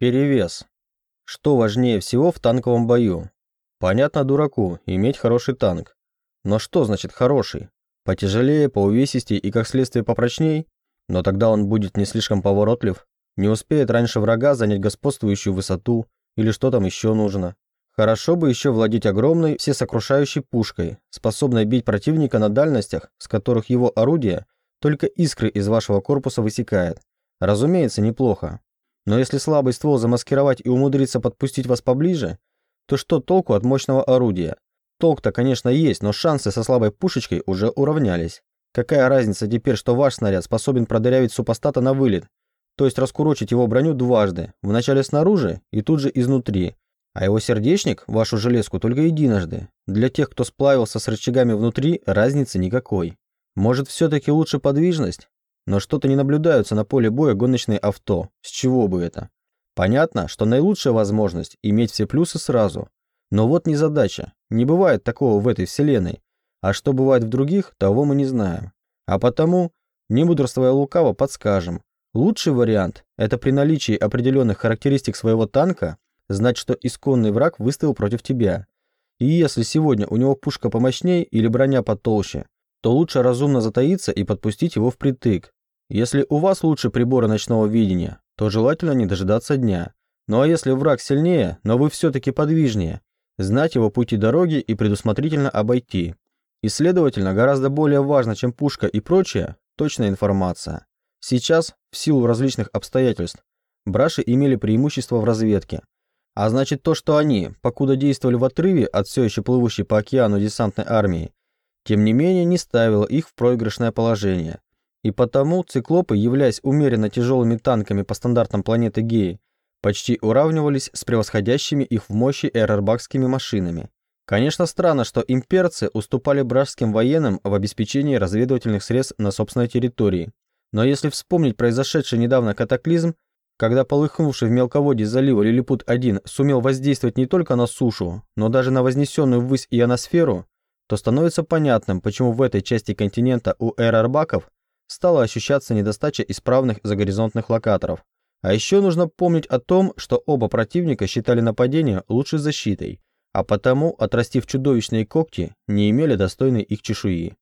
Перевес. Что важнее всего в танковом бою? Понятно дураку, иметь хороший танк. Но что значит хороший? Потяжелее, поувесистее и, как следствие, попрочней? Но тогда он будет не слишком поворотлив, не успеет раньше врага занять господствующую высоту или что там еще нужно. Хорошо бы еще владеть огромной, всесокрушающей пушкой, способной бить противника на дальностях, с которых его орудие только искры из вашего корпуса высекает. Разумеется, неплохо. Но если слабый ствол замаскировать и умудриться подпустить вас поближе, то что толку от мощного орудия? Толк-то, конечно, есть, но шансы со слабой пушечкой уже уравнялись. Какая разница теперь, что ваш снаряд способен продырявить супостата на вылет, то есть раскурочить его броню дважды, вначале снаружи и тут же изнутри, а его сердечник, вашу железку, только единожды. Для тех, кто сплавился с рычагами внутри, разницы никакой. Может, все-таки лучше подвижность? Но что-то не наблюдаются на поле боя гоночные авто. С чего бы это? Понятно, что наилучшая возможность – иметь все плюсы сразу. Но вот не задача. Не бывает такого в этой вселенной. А что бывает в других, того мы не знаем. А потому, не мудрствуя лукаво, подскажем. Лучший вариант – это при наличии определенных характеристик своего танка знать, что исконный враг выставил против тебя. И если сегодня у него пушка помощнее или броня потолще, то лучше разумно затаиться и подпустить его впритык, если у вас лучше приборы ночного видения, то желательно не дожидаться дня. Ну а если враг сильнее, но вы все-таки подвижнее, знать его пути дороги и предусмотрительно обойти. И следовательно, гораздо более важно, чем пушка и прочее, точная информация. Сейчас, в силу различных обстоятельств, браши имели преимущество в разведке. А значит то, что они, покуда действовали в отрыве от все еще плывущей по океану десантной армии, тем не менее не ставило их в проигрышное положение. И потому циклопы, являясь умеренно тяжелыми танками по стандартам планеты Геи, почти уравнивались с превосходящими их в мощи эрербакскими машинами. Конечно, странно, что имперцы уступали бражским военным в обеспечении разведывательных средств на собственной территории. Но если вспомнить произошедший недавно катаклизм, когда полыхнувший в мелководье залива Лилипут-1 сумел воздействовать не только на сушу, но даже на вознесенную ввысь ионосферу, то становится понятным, почему в этой части континента у эрербаков стала ощущаться недостача исправных загоризонтных локаторов. А еще нужно помнить о том, что оба противника считали нападение лучшей защитой, а потому, отрастив чудовищные когти, не имели достойной их чешуи.